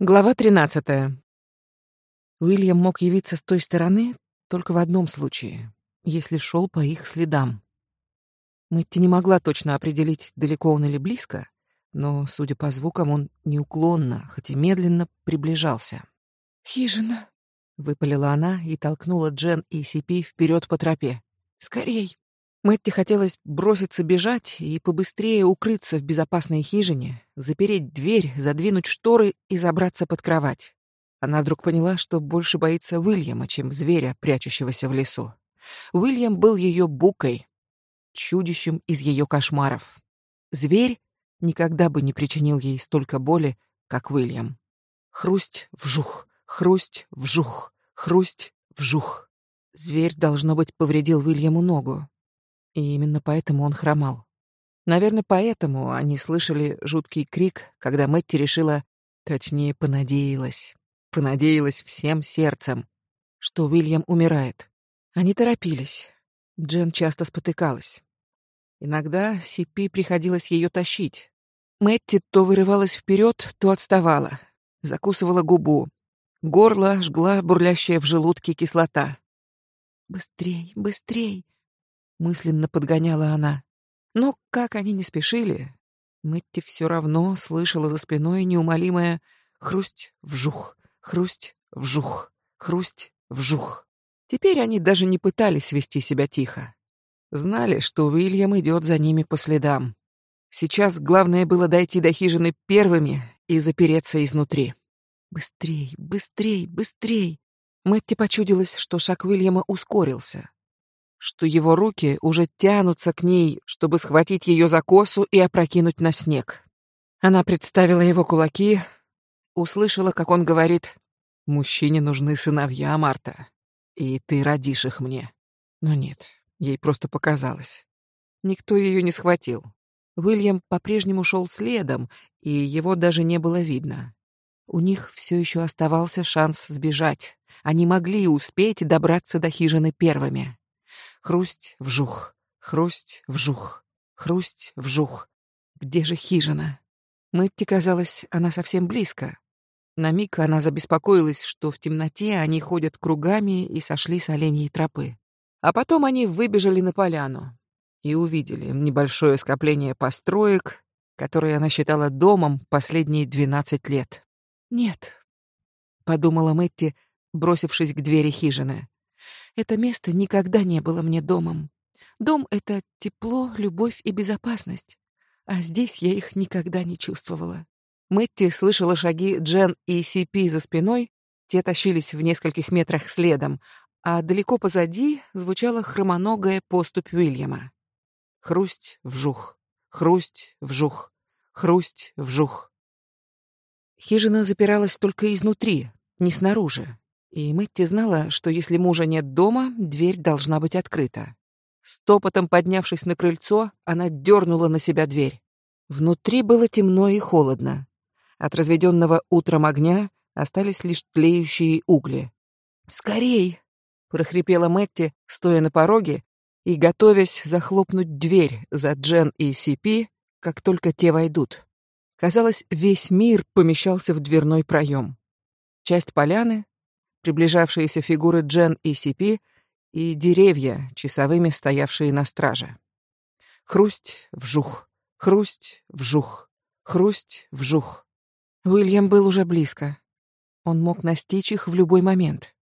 Глава 13. Уильям мог явиться с той стороны только в одном случае, если шел по их следам. Мэтти не могла точно определить, далеко он или близко, но, судя по звукам, он неуклонно, хоть и медленно, приближался. «Хижина!» — выпалила она и толкнула Джен и Сипи вперед по тропе. «Скорей!» Мэтти хотелось броситься бежать и побыстрее укрыться в безопасной хижине, запереть дверь, задвинуть шторы и забраться под кровать. Она вдруг поняла, что больше боится Уильяма, чем зверя, прячущегося в лесу. Уильям был ее букой, чудищем из ее кошмаров. Зверь никогда бы не причинил ей столько боли, как Уильям. Хрусть, вжух, хрусть, вжух, хрусть, вжух. Зверь, должно быть, повредил Уильяму ногу. И именно поэтому он хромал. Наверное, поэтому они слышали жуткий крик, когда Мэтти решила, точнее, понадеялась, понадеялась всем сердцем, что Уильям умирает. Они торопились. Джен часто спотыкалась. Иногда Сипи приходилось ее тащить. Мэтти то вырывалась вперед, то отставала. Закусывала губу. Горло жгла бурлящая в желудке кислота. «Быстрей, быстрей!» Мысленно подгоняла она. Но как они не спешили, Мэтти все равно слышала за спиной неумолимое хрусть вжух, хрусть вжух, хрусть вжух. Теперь они даже не пытались вести себя тихо. Знали, что Уильям идет за ними по следам. Сейчас главное было дойти до хижины первыми и запереться изнутри. Быстрей, быстрей, быстрей. Мэтти почудилось, что шаг Уильяма ускорился что его руки уже тянутся к ней, чтобы схватить ее за косу и опрокинуть на снег. Она представила его кулаки, услышала, как он говорит «Мужчине нужны сыновья, Марта, и ты родишь их мне». Но нет, ей просто показалось. Никто ее не схватил. Уильям по-прежнему шел следом, и его даже не было видно. У них все еще оставался шанс сбежать. Они могли успеть добраться до хижины первыми. Хрусть, вжух, хрусть, вжух, хрусть, вжух. Где же хижина? Мэтти казалось, она совсем близко. На миг она забеспокоилась, что в темноте они ходят кругами и сошли с оленьей тропы. А потом они выбежали на поляну и увидели небольшое скопление построек, которые она считала домом последние двенадцать лет. «Нет», — подумала Мэтти, бросившись к двери хижины. Это место никогда не было мне домом. Дом — это тепло, любовь и безопасность. А здесь я их никогда не чувствовала. Мэтти слышала шаги Джен и Сипи за спиной, те тащились в нескольких метрах следом, а далеко позади звучала хромоногая поступь Уильяма. Хрусть, вжух, хрусть, вжух, хрусть, вжух. Хижина запиралась только изнутри, не снаружи. И Мэтти знала, что если мужа нет дома, дверь должна быть открыта. Стопотом поднявшись на крыльцо, она дернула на себя дверь. Внутри было темно и холодно. От разведенного утром огня остались лишь тлеющие угли. «Скорей!» — прохрипела Мэтти, стоя на пороге и готовясь захлопнуть дверь за Джен и Сипи, как только те войдут. Казалось, весь мир помещался в дверной проем. Часть поляны, приближавшиеся фигуры Джен и Сипи и деревья, часовыми стоявшие на страже. Хрусть, вжух, хрусть, вжух, хрусть, вжух. Уильям был уже близко. Он мог настичь их в любой момент.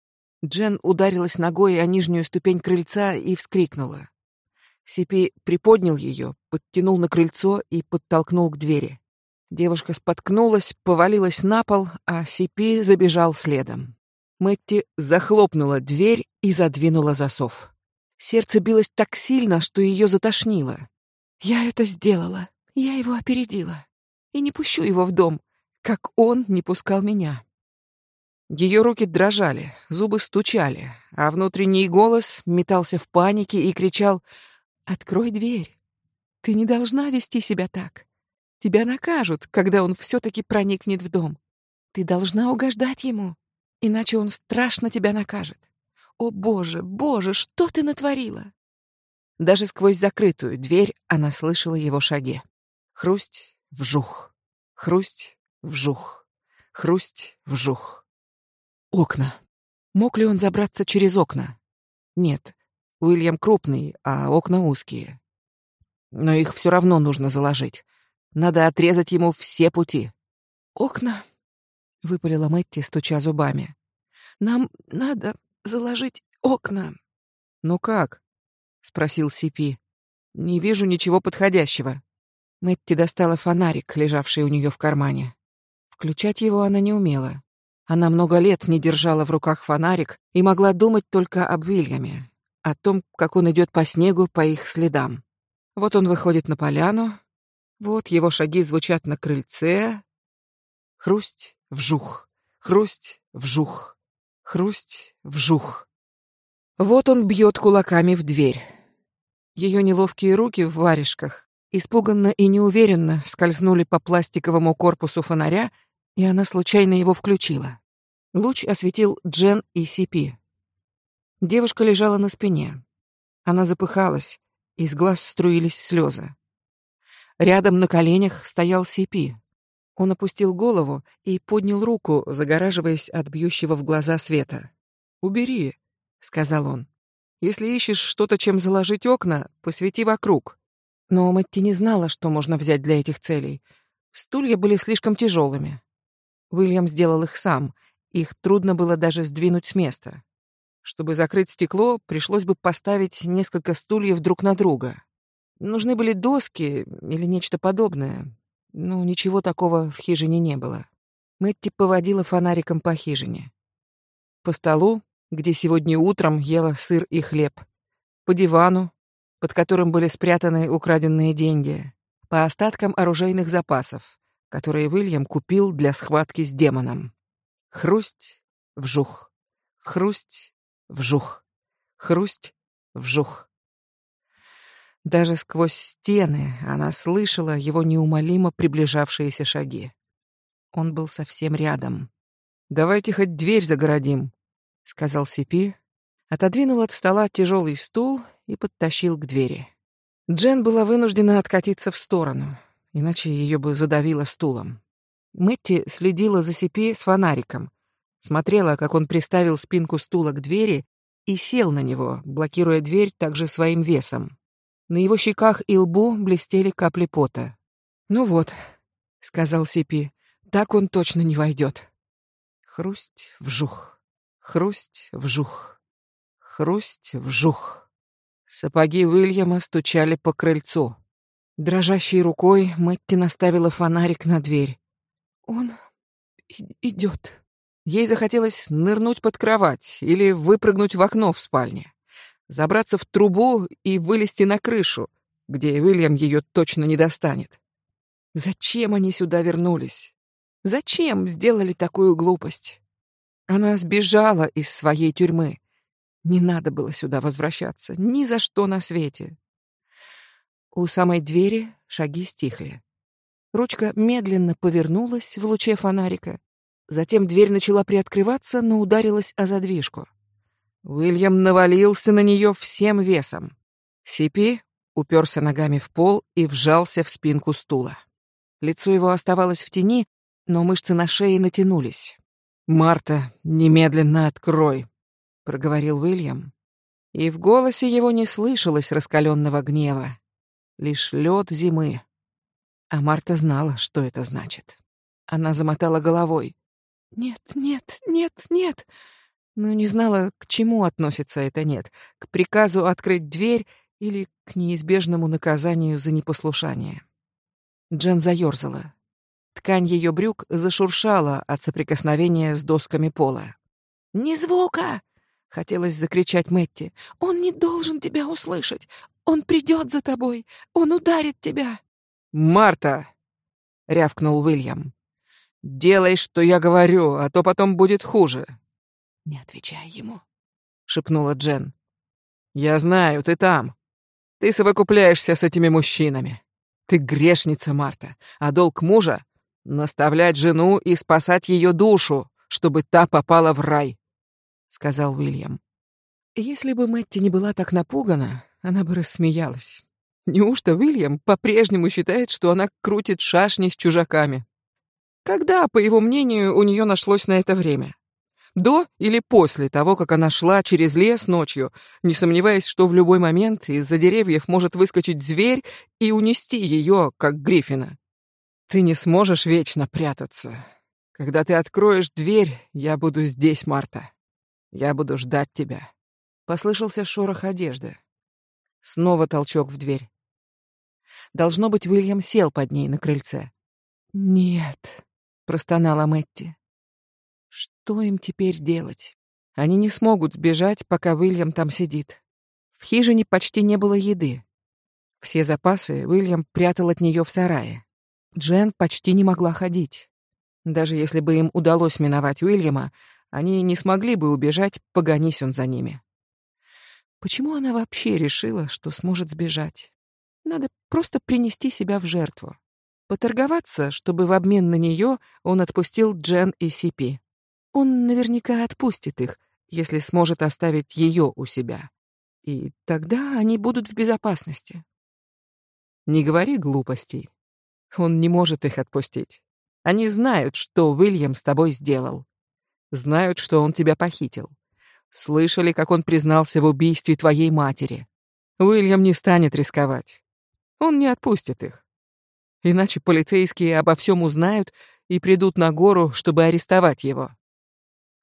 Джен ударилась ногой о нижнюю ступень крыльца и вскрикнула. Сипи приподнял ее, подтянул на крыльцо и подтолкнул к двери. Девушка споткнулась, повалилась на пол, а Сипи забежал следом. Мэтти захлопнула дверь и задвинула засов. Сердце билось так сильно, что ее затошнило. «Я это сделала. Я его опередила. И не пущу его в дом, как он не пускал меня». Ее руки дрожали, зубы стучали, а внутренний голос метался в панике и кричал «Открой дверь. Ты не должна вести себя так. Тебя накажут, когда он все-таки проникнет в дом. Ты должна угождать ему. Иначе он страшно тебя накажет. О, Боже, Боже, что ты натворила? Даже сквозь закрытую дверь она слышала его шаги. Хрусть, вжух, хрусть, вжух, Хрусть, вжух. Окна. Мог ли он забраться через окна? Нет. Уильям крупный, а окна узкие. Но их все равно нужно заложить. Надо отрезать ему все пути. Окна, выпалила Мэтти, стуча зубами. Нам надо заложить окна. Ну как? спросил Сипи. Не вижу ничего подходящего. Мэтти достала фонарик, лежавший у нее в кармане. Включать его она не умела. Она много лет не держала в руках фонарик и могла думать только об Уильяме, о том, как он идет по снегу по их следам. Вот он выходит на поляну, вот его шаги звучат на крыльце. Хрусть, вжух, хрусть, вжух, хрусть, вжух. Вот он бьет кулаками в дверь. Ее неловкие руки в варежках испуганно и неуверенно скользнули по пластиковому корпусу фонаря, и она случайно его включила. Луч осветил Джен и Сипи. Девушка лежала на спине. Она запыхалась, из глаз струились слезы. Рядом на коленях стоял Сипи. Он опустил голову и поднял руку, загораживаясь от бьющего в глаза света. «Убери», — сказал он. «Если ищешь что-то, чем заложить окна, посвети вокруг». Но Мэтти не знала, что можно взять для этих целей. Стулья были слишком тяжелыми. Уильям сделал их сам. Их трудно было даже сдвинуть с места. Чтобы закрыть стекло, пришлось бы поставить несколько стульев друг на друга. Нужны были доски или нечто подобное. Но ничего такого в хижине не было. Мэтти поводила фонариком по хижине. По столу, где сегодня утром ела сыр и хлеб. По дивану, под которым были спрятаны украденные деньги, по остаткам оружейных запасов, которые Уильям купил для схватки с демоном. Хрусть, вжух, хрусть, вжух, хрусть, вжух. Даже сквозь стены она слышала его неумолимо приближавшиеся шаги. Он был совсем рядом. «Давайте хоть дверь загородим», — сказал Сипи, отодвинул от стола тяжелый стул и подтащил к двери. Джен была вынуждена откатиться в сторону, иначе ее бы задавило стулом. Мэтти следила за Сипи с фонариком, смотрела, как он приставил спинку стула к двери и сел на него, блокируя дверь также своим весом. На его щеках и лбу блестели капли пота. «Ну вот», — сказал Сипи, — «так он точно не войдет». Хрусть, вжух, хрусть, вжух, хрусть, вжух. Сапоги Уильяма стучали по крыльцу. Дрожащей рукой Мэтти наставила фонарик на дверь. «Он идет». Ей захотелось нырнуть под кровать или выпрыгнуть в окно в спальне, забраться в трубу и вылезти на крышу, где Уильям ее точно не достанет. Зачем они сюда вернулись? Зачем сделали такую глупость? Она сбежала из своей тюрьмы, не надо было сюда возвращаться, ни за что на свете. У самой двери шаги стихли. Ручка медленно повернулась в луче фонарика. Затем дверь начала приоткрываться, но ударилась о задвижку. Уильям навалился на нее всем весом. Сипи уперся ногами в пол и вжался в спинку стула. Лицо его оставалось в тени, но мышцы на шее натянулись. «Марта, немедленно открой!» проговорил Уильям, и в голосе его не слышалось раскаленного гнева, лишь лед зимы. А Марта знала, что это значит. Она замотала головой. Нет, нет, нет, нет. Но не знала, к чему относится это нет: к приказу открыть дверь или к неизбежному наказанию за непослушание. Джен заёрзала. Ткань ее брюк зашуршала от соприкосновения с досками пола. «Ни звука!» Хотелось закричать Мэтти. «Он не должен тебя услышать! Он придет за тобой! Он ударит тебя!» «Марта!» — рявкнул Уильям. «Делай, что я говорю, а то потом будет хуже!» «Не отвечай ему!» — шепнула Джен. «Я знаю, ты там. Ты совокупляешься с этими мужчинами. Ты грешница, Марта, а долг мужа — наставлять жену и спасать ее душу, чтобы та попала в рай сказал Уильям. Если бы Мэтти не была так напугана, она бы рассмеялась. Неужто Уильям по-прежнему считает, что она крутит шашни с чужаками? Когда, по его мнению, у нее нашлось на это время? До или после того, как она шла через лес ночью, не сомневаясь, что в любой момент из-за деревьев может выскочить зверь и унести ее, как Гриффина. Ты не сможешь вечно прятаться. Когда ты откроешь дверь, я буду здесь, Марта. Я буду ждать тебя. Послышался шорох одежды. Снова толчок в дверь. Должно быть, Уильям сел под ней на крыльце. «Нет», — простонала Мэтти. Что им теперь делать? Они не смогут сбежать, пока Уильям там сидит. В хижине почти не было еды. Все запасы Уильям прятал от нее в сарае. Джен почти не могла ходить. Даже если бы им удалось миновать Уильяма, они не смогли бы убежать, погонись он за ними. Почему она вообще решила, что сможет сбежать? Надо просто принести себя в жертву. Поторговаться, чтобы в обмен на нее он отпустил Джен и Сипи. Он наверняка отпустит их, если сможет оставить ее у себя. И тогда они будут в безопасности. Не говори глупостей. Он не может их отпустить. Они знают, что Уильям с тобой сделал. Знают, что он тебя похитил. Слышали, как он признался в убийстве твоей матери. Уильям не станет рисковать. Он не отпустит их. Иначе полицейские обо всем узнают и придут на гору, чтобы арестовать его.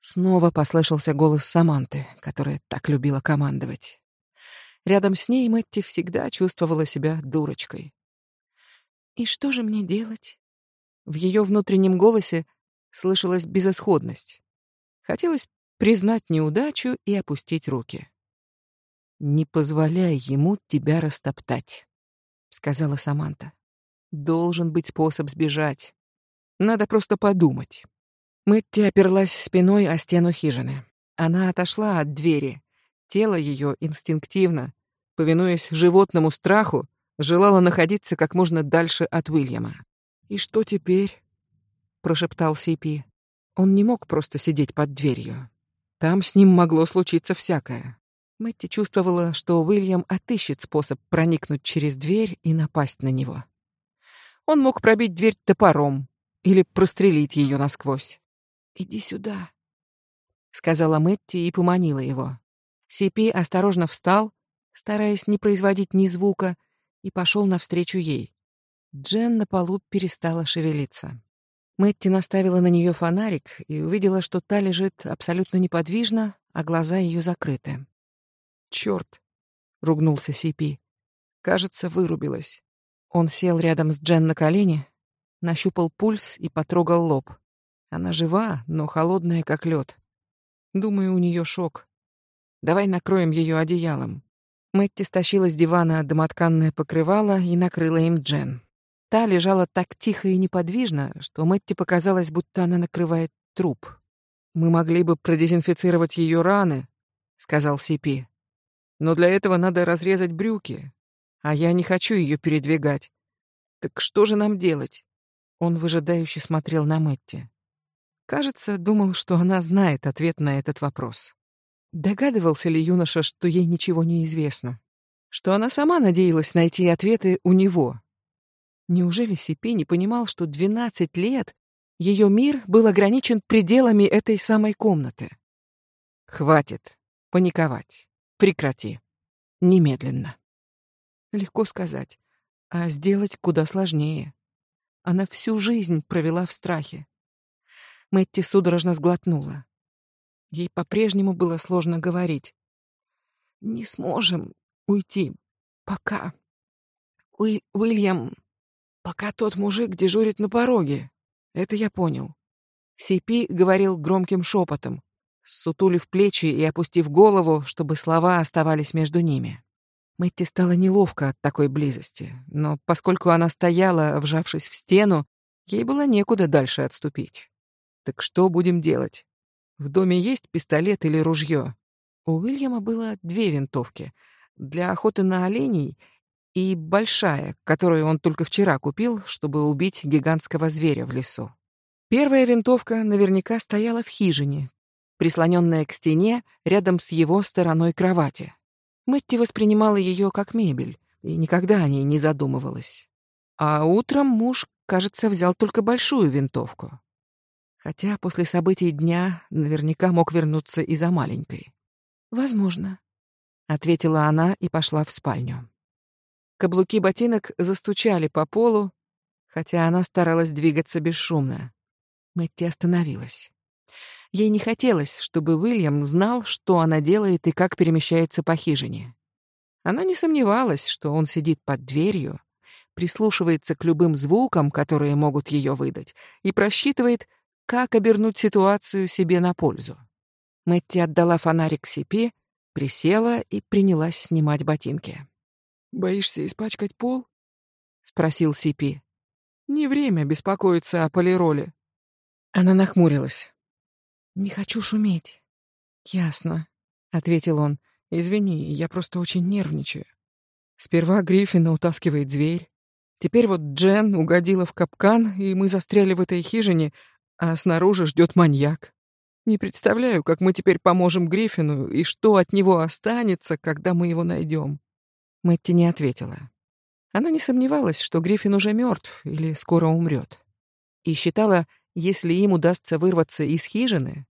Снова послышался голос Саманты, которая так любила командовать. Рядом с ней Мэтти всегда чувствовала себя дурочкой. «И что же мне делать?» В ее внутреннем голосе слышалась безысходность. Хотелось признать неудачу и опустить руки. «Не позволяй ему тебя растоптать», — сказала Саманта. «Должен быть способ сбежать. Надо просто подумать». Мэтти оперлась спиной о стену хижины. Она отошла от двери. Тело ее инстинктивно, повинуясь животному страху, желало находиться как можно дальше от Уильяма. «И что теперь?» — прошептал Сипи. Он не мог просто сидеть под дверью. Там с ним могло случиться всякое. Мэтти чувствовала, что Уильям отыщет способ проникнуть через дверь и напасть на него. Он мог пробить дверь топором или прострелить ее насквозь. «Иди сюда», — сказала Мэтти и поманила его. Сипи осторожно встал, стараясь не производить ни звука, и пошел навстречу ей. Джен на полу перестала шевелиться. Мэтти наставила на нее фонарик и увидела, что та лежит абсолютно неподвижно, а глаза ее закрыты. «Черт!» — ругнулся Сипи. «Кажется, вырубилась». Он сел рядом с Джен на колени, нащупал пульс и потрогал лоб. Она жива, но холодная, как лед. Думаю, у нее шок. Давай накроем ее одеялом. Мэтти стащила с дивана домотканное покрывало и накрыла им Джен. Та лежала так тихо и неподвижно, что Мэтти показалось, будто она накрывает труп. «Мы могли бы продезинфицировать ее раны», — сказал Сипи. «Но для этого надо разрезать брюки, а я не хочу ее передвигать. Так что же нам делать?» Он выжидающе смотрел на Мэтти. Кажется, думал, что она знает ответ на этот вопрос. Догадывался ли юноша, что ей ничего не известно? Что она сама надеялась найти ответы у него? Неужели Сипи не понимал, что 12 лет ее мир был ограничен пределами этой самой комнаты? Хватит паниковать. Прекрати. Немедленно. Легко сказать, а сделать куда сложнее. Она всю жизнь провела в страхе. Мэтти судорожно сглотнула. Ей по-прежнему было сложно говорить. «Не сможем уйти. Пока. Уи Уильям, пока тот мужик дежурит на пороге. Это я понял». Сипи говорил громким шепотом, сутулив плечи и опустив голову, чтобы слова оставались между ними. Мэтти стало неловко от такой близости, но поскольку она стояла, вжавшись в стену, ей было некуда дальше отступить. Так что будем делать? В доме есть пистолет или ружье? У Уильяма было две винтовки. Для охоты на оленей и большая, которую он только вчера купил, чтобы убить гигантского зверя в лесу. Первая винтовка наверняка стояла в хижине, прислоненная к стене рядом с его стороной кровати. Мэтти воспринимала ее как мебель и никогда о ней не задумывалась. А утром муж кажется, взял только большую винтовку. Хотя после событий дня наверняка мог вернуться и за маленькой. «Возможно», — ответила она и пошла в спальню. Каблуки ботинок застучали по полу, хотя она старалась двигаться бесшумно. Мэтти остановилась. Ей не хотелось, чтобы Уильям знал, что она делает и как перемещается по хижине. Она не сомневалась, что он сидит под дверью, прислушивается к любым звукам, которые могут ее выдать, и просчитывает, как обернуть ситуацию себе на пользу. Мэтти отдала фонарик Сипи, присела и принялась снимать ботинки. «Боишься испачкать пол?» — спросил Сипи. «Не время беспокоиться о полироле». Она нахмурилась. «Не хочу шуметь». «Ясно», — ответил он. «Извини, я просто очень нервничаю. Сперва Гриффина утаскивает дверь. Теперь вот Джен угодила в капкан, и мы застряли в этой хижине, а снаружи ждет маньяк. Не представляю, как мы теперь поможем Гриффину и что от него останется, когда мы его найдем. Мэтти не ответила. Она не сомневалась, что Гриффин уже мертв или скоро умрет. И считала, если им удастся вырваться из хижины,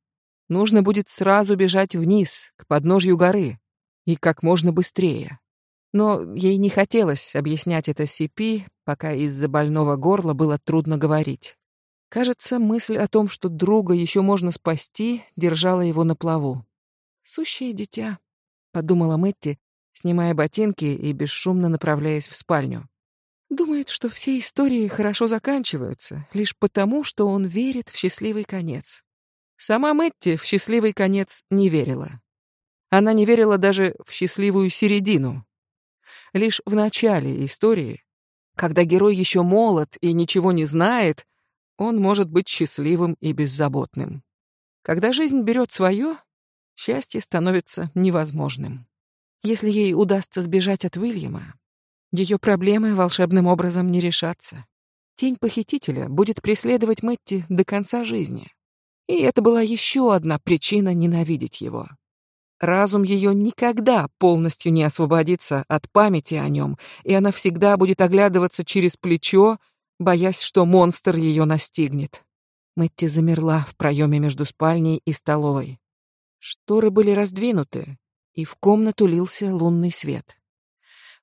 нужно будет сразу бежать вниз, к подножью горы, и как можно быстрее. Но ей не хотелось объяснять это Сипи, пока из-за больного горла было трудно говорить. Кажется, мысль о том, что друга еще можно спасти, держала его на плаву. «Сущее дитя», — подумала Мэтти, снимая ботинки и бесшумно направляясь в спальню. Думает, что все истории хорошо заканчиваются, лишь потому, что он верит в счастливый конец. Сама Мэтти в счастливый конец не верила. Она не верила даже в счастливую середину. Лишь в начале истории, когда герой еще молод и ничего не знает, он может быть счастливым и беззаботным. Когда жизнь берет свое, счастье становится невозможным. Если ей удастся сбежать от Уильяма, ее проблемы волшебным образом не решатся. Тень похитителя будет преследовать Мэтти до конца жизни. И это была еще одна причина ненавидеть его. Разум ее никогда полностью не освободится от памяти о нем, и она всегда будет оглядываться через плечо, боясь, что монстр ее настигнет. Мэтти замерла в проеме между спальней и столовой. Шторы были раздвинуты, и в комнату лился лунный свет.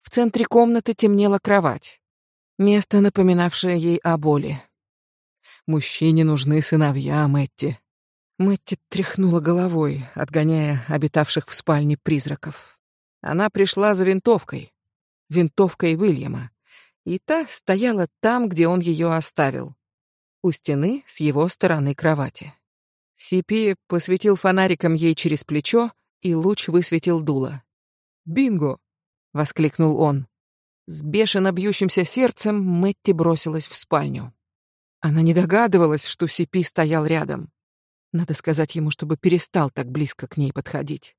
В центре комнаты темнела кровать, место, напоминавшее ей о боли. «Мужчине нужны сыновья, Мэтти». Мэтти тряхнула головой, отгоняя обитавших в спальне призраков. Она пришла за винтовкой, винтовкой Уильяма, и та стояла там, где он ее оставил, у стены с его стороны кровати. Сипи посветил фонариком ей через плечо, и луч высветил дуло. «Бинго!» — воскликнул он. С бешено бьющимся сердцем Мэтти бросилась в спальню. Она не догадывалась, что Сипи стоял рядом. Надо сказать ему, чтобы перестал так близко к ней подходить.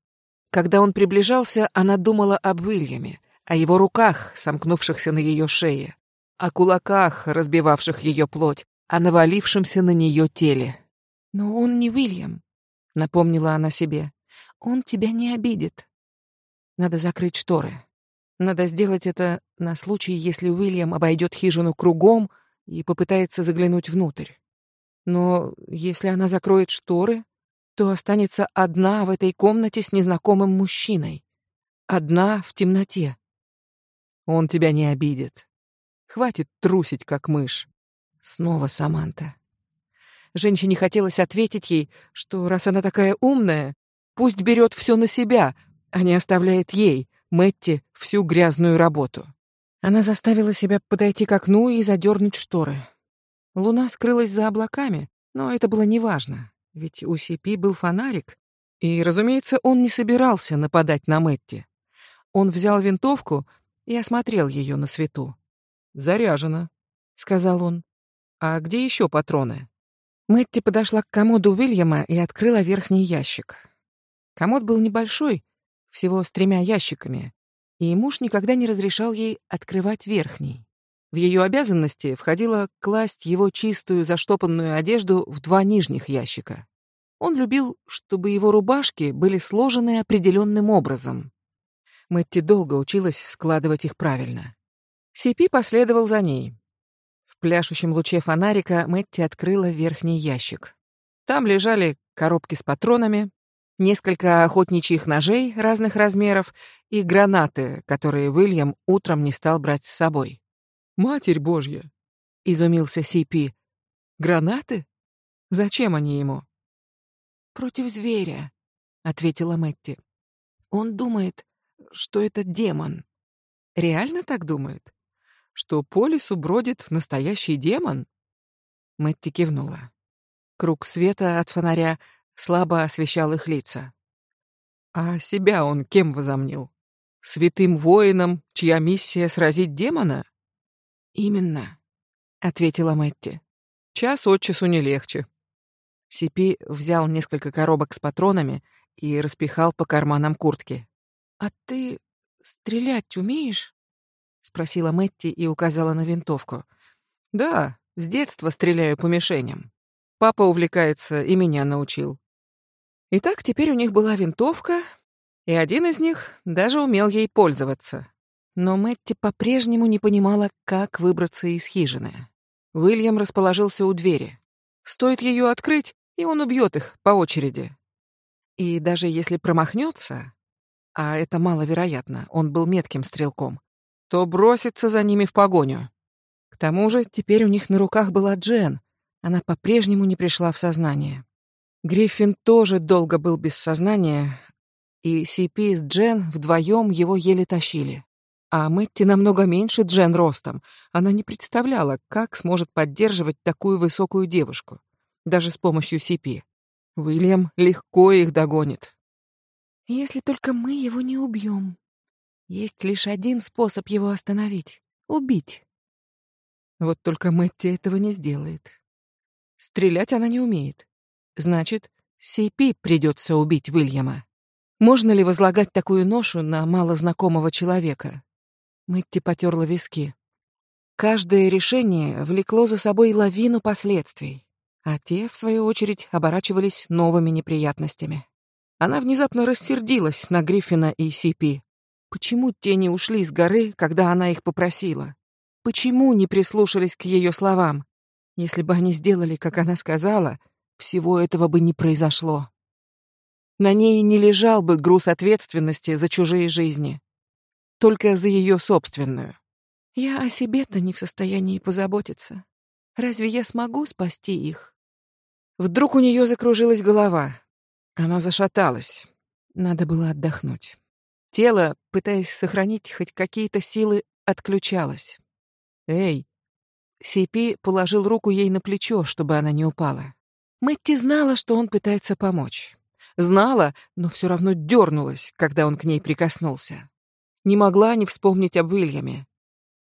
Когда он приближался, она думала об Уильяме, о его руках, сомкнувшихся на ее шее, о кулаках, разбивавших ее плоть, о навалившемся на нее теле. «Но он не Уильям», — напомнила она себе. Он тебя не обидит. Надо закрыть шторы. Надо сделать это на случай, если Уильям обойдет хижину кругом и попытается заглянуть внутрь. Но если она закроет шторы, то останется одна в этой комнате с незнакомым мужчиной. Одна в темноте. Он тебя не обидит. Хватит трусить, как мышь. Снова Саманта. Женщине хотелось ответить ей, что раз она такая умная, Пусть берет все на себя, а не оставляет ей, Мэтти, всю грязную работу. Она заставила себя подойти к окну и задернуть шторы. Луна скрылась за облаками, но это было неважно, ведь у Сипи был фонарик, и, разумеется, он не собирался нападать на Мэтти. Он взял винтовку и осмотрел ее на свету. «Заряжено», — сказал он. «А где еще патроны?» Мэтти подошла к комоду Уильяма и открыла верхний ящик. Комод был небольшой, всего с тремя ящиками, и муж никогда не разрешал ей открывать верхний. В ее обязанности входило класть его чистую заштопанную одежду в два нижних ящика. Он любил, чтобы его рубашки были сложены определенным образом. Мэтти долго училась складывать их правильно. Сипи последовал за ней. В пляшущем луче фонарика Мэтти открыла верхний ящик. Там лежали коробки с патронами, несколько охотничьих ножей разных размеров и гранаты, которые Уильям утром не стал брать с собой. «Матерь Божья!» — изумился Сипи. «Гранаты? Зачем они ему?» «Против зверя», — ответила Мэтти. «Он думает, что это демон». «Реально так думает? Что по лесу бродит настоящий демон?» Мэтти кивнула. Круг света от фонаря слабо освещал их лица. А себя он кем возомнил? Святым воином, чья миссия сразить демона? Именно, ответила Мэтти. Час от часу не легче. Сипи взял несколько коробок с патронами и распихал по карманам куртки. А ты стрелять умеешь? спросила Мэтти и указала на винтовку. Да, с детства стреляю по мишеням. Папа увлекается и меня научил. Итак, теперь у них была винтовка, и один из них даже умел ей пользоваться. Но Мэтти по-прежнему не понимала, как выбраться из хижины. Уильям расположился у двери. Стоит ее открыть, и он убьет их по очереди. И даже если промахнется, а это маловероятно, он был метким стрелком, то бросится за ними в погоню. К тому же теперь у них на руках была Джен, она по-прежнему не пришла в сознание. Гриффин тоже долго был без сознания, и Сипи с Джен вдвоем его еле тащили. А Мэтти намного меньше Джен ростом. Она не представляла, как сможет поддерживать такую высокую девушку, даже с помощью Сипи. Уильям легко их догонит. Если только мы его не убьем. Есть лишь один способ его остановить — убить. Вот только Мэтти этого не сделает. Стрелять она не умеет. Значит, Сейпи придется убить Уильяма. Можно ли возлагать такую ношу на малознакомого человека? Мэтти потерла виски. Каждое решение влекло за собой лавину последствий, а те, в свою очередь, оборачивались новыми неприятностями. Она внезапно рассердилась на Гриффина и Сипи. Почему те не ушли с горы, когда она их попросила? Почему не прислушались к ее словам? Если бы они сделали, как она сказала, всего этого бы не произошло. На ней не лежал бы груз ответственности за чужие жизни, только за ее собственную. Я о себе-то не в состоянии позаботиться. Разве я смогу спасти их? Вдруг у нее закружилась голова. Она зашаталась. Надо было отдохнуть. Тело, пытаясь сохранить хоть какие-то силы, отключалось. «Эй, Сипи положил руку ей на плечо, чтобы она не упала. Мэтти знала, что он пытается помочь. Знала, но все равно дернулась, когда он к ней прикоснулся. Не могла не вспомнить об Уильяме.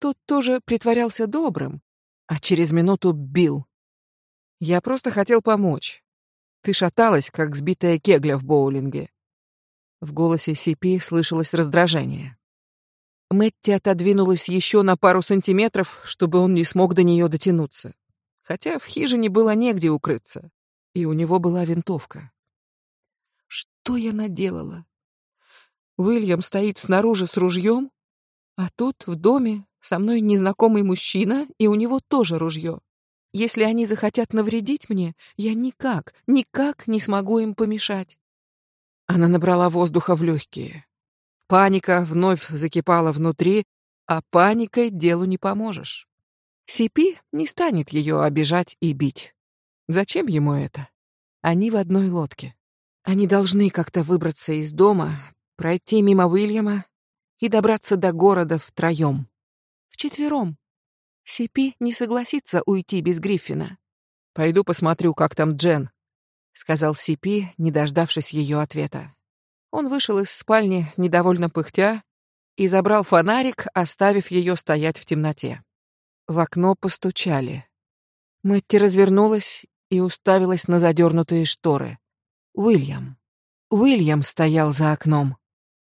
Тот тоже притворялся добрым, а через минуту бил. «Я просто хотел помочь. Ты шаталась, как сбитая кегля в боулинге». В голосе Сипи слышалось раздражение. Мэтти отодвинулась еще на пару сантиметров, чтобы он не смог до нее дотянуться. Хотя в хижине было негде укрыться, и у него была винтовка. Что я наделала? Уильям стоит снаружи с ружьем, а тут, в доме, со мной незнакомый мужчина, и у него тоже ружье. Если они захотят навредить мне, я никак, никак не смогу им помешать. Она набрала воздуха в легкие. Паника вновь закипала внутри, а паникой делу не поможешь. Сипи не станет ее обижать и бить. Зачем ему это? Они в одной лодке. Они должны как-то выбраться из дома, пройти мимо Уильяма и добраться до города втроем. Вчетвером. Сипи не согласится уйти без Гриффина. «Пойду посмотрю, как там Джен», — сказал Сипи, не дождавшись ее ответа. Он вышел из спальни, недовольно пыхтя, и забрал фонарик, оставив ее стоять в темноте. В окно постучали. Мэтти развернулась и уставилась на задернутые шторы. Уильям. Уильям стоял за окном.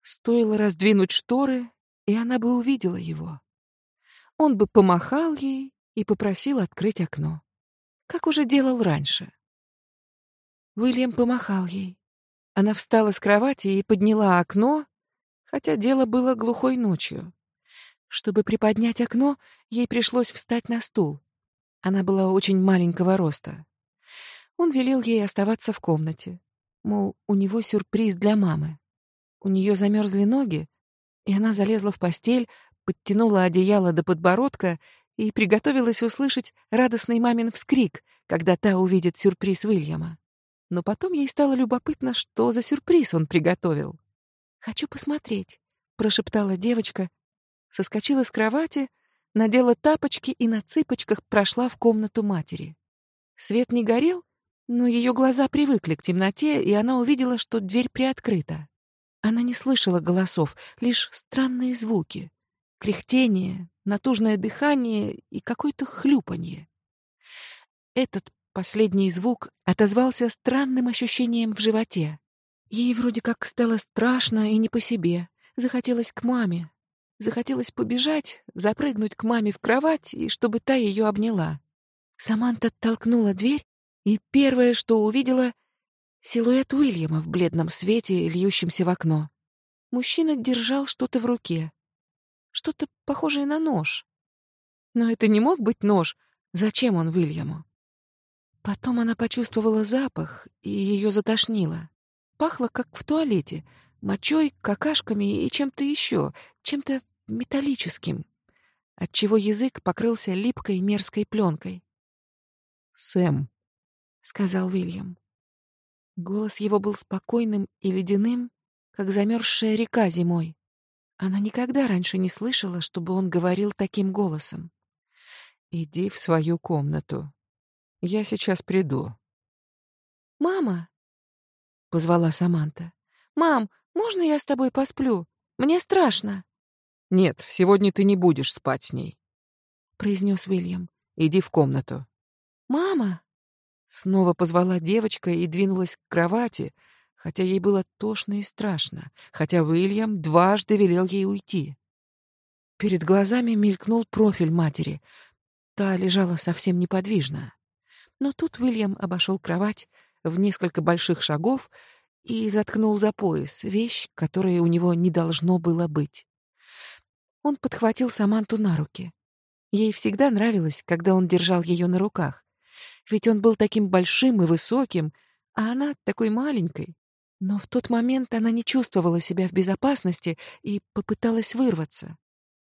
Стоило раздвинуть шторы, и она бы увидела его. Он бы помахал ей и попросил открыть окно, как уже делал раньше. Уильям помахал ей. Она встала с кровати и подняла окно, хотя дело было глухой ночью. Чтобы приподнять окно, ей пришлось встать на стул. Она была очень маленького роста. Он велел ей оставаться в комнате. Мол, у него сюрприз для мамы. У нее замерзли ноги, и она залезла в постель, подтянула одеяло до подбородка и приготовилась услышать радостный мамин вскрик, когда та увидит сюрприз Уильяма. Но потом ей стало любопытно, что за сюрприз он приготовил. «Хочу посмотреть», — прошептала девочка, соскочила с кровати, надела тапочки и на цыпочках прошла в комнату матери. Свет не горел, но ее глаза привыкли к темноте, и она увидела, что дверь приоткрыта. Она не слышала голосов, лишь странные звуки. Кряхтение, натужное дыхание и какое-то хлюпанье. Этот последний звук отозвался странным ощущением в животе. Ей вроде как стало страшно и не по себе. Захотелось к маме. Захотелось побежать, запрыгнуть к маме в кровать и чтобы та ее обняла. Саманта толкнула дверь, и первое, что увидела — силуэт Уильяма в бледном свете, льющемся в окно. Мужчина держал что-то в руке. Что-то похожее на нож. Но это не мог быть нож. Зачем он Уильяму? Потом она почувствовала запах, и ее затошнило. Пахло, как в туалете, мочой, какашками и чем-то еще, чем-то металлическим, отчего язык покрылся липкой мерзкой пленкой. «Сэм», — сказал Уильям. Голос его был спокойным и ледяным, как замерзшая река зимой. Она никогда раньше не слышала, чтобы он говорил таким голосом. «Иди в свою комнату. Я сейчас приду». «Мама!» — позвала Саманта. «Мам, можно я с тобой посплю? Мне страшно». «Нет, сегодня ты не будешь спать с ней», — произнес Уильям. «Иди в комнату». «Мама!» Снова позвала девочка и двинулась к кровати, хотя ей было тошно и страшно, хотя Уильям дважды велел ей уйти. Перед глазами мелькнул профиль матери. Та лежала совсем неподвижно. Но тут Уильям обошел кровать в несколько больших шагов и заткнул за пояс вещь, которой у него не должно было быть. Он подхватил Саманту на руки. Ей всегда нравилось, когда он держал ее на руках. Ведь он был таким большим и высоким, а она такой маленькой. Но в тот момент она не чувствовала себя в безопасности и попыталась вырваться.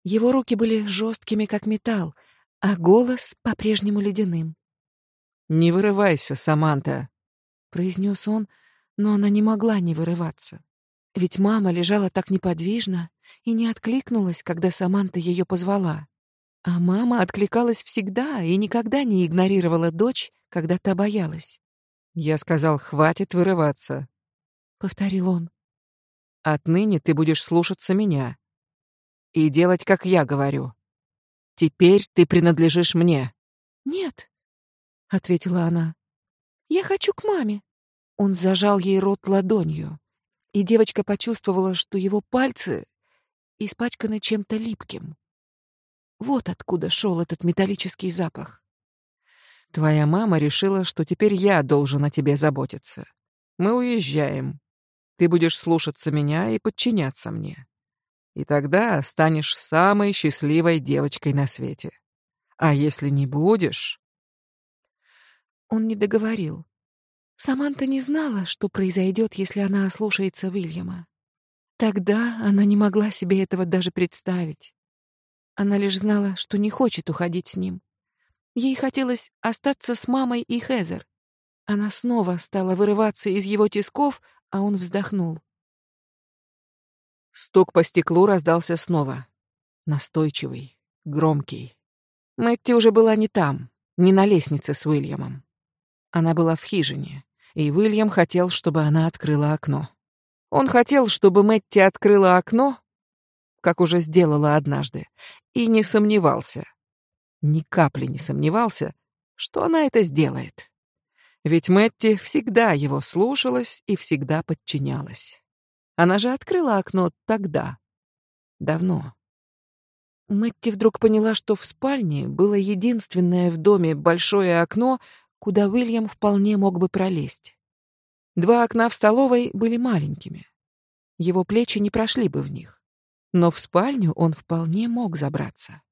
Его руки были жесткими, как металл, а голос по-прежнему ледяным. «Не вырывайся, Саманта», — произнес он, но она не могла не вырываться. Ведь мама лежала так неподвижно и не откликнулась, когда Саманта ее позвала. А мама откликалась всегда и никогда не игнорировала дочь, когда та боялась. «Я сказал, хватит вырываться», — повторил он. «Отныне ты будешь слушаться меня и делать, как я говорю. Теперь ты принадлежишь мне». «Нет», — ответила она. «Я хочу к маме». Он зажал ей рот ладонью, и девочка почувствовала, что его пальцы испачканы чем-то липким. Вот откуда шел этот металлический запах. Твоя мама решила, что теперь я должен о тебе заботиться. Мы уезжаем. Ты будешь слушаться меня и подчиняться мне. И тогда станешь самой счастливой девочкой на свете. А если не будешь... Он не договорил. Саманта не знала, что произойдет, если она ослушается Уильяма. Тогда она не могла себе этого даже представить. Она лишь знала, что не хочет уходить с ним. Ей хотелось остаться с мамой и Хезер. Она снова стала вырываться из его тисков, а он вздохнул. Стук по стеклу раздался снова. Настойчивый, громкий. Мэтти уже была не там, не на лестнице с Уильямом. Она была в хижине, и Уильям хотел, чтобы она открыла окно. Он хотел, чтобы Мэтти открыла окно, как уже сделала однажды, и не сомневался, ни капли не сомневался, что она это сделает. Ведь Мэтти всегда его слушалась и всегда подчинялась. Она же открыла окно тогда, давно. Мэтти вдруг поняла, что в спальне было единственное в доме большое окно, куда Уильям вполне мог бы пролезть. Два окна в столовой были маленькими. Его плечи не прошли бы в них. Но в спальню он вполне мог забраться.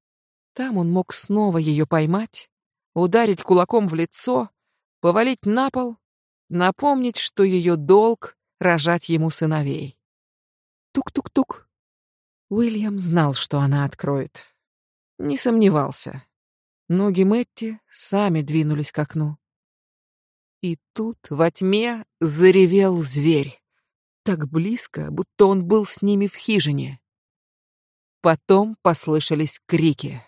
Там он мог снова ее поймать, ударить кулаком в лицо, повалить на пол, напомнить, что ее долг — рожать ему сыновей. Тук-тук-тук. Уильям знал, что она откроет. Не сомневался. Ноги Мэтти сами двинулись к окну. И тут во тьме заревел зверь. Так близко, будто он был с ними в хижине. Потом послышались крики.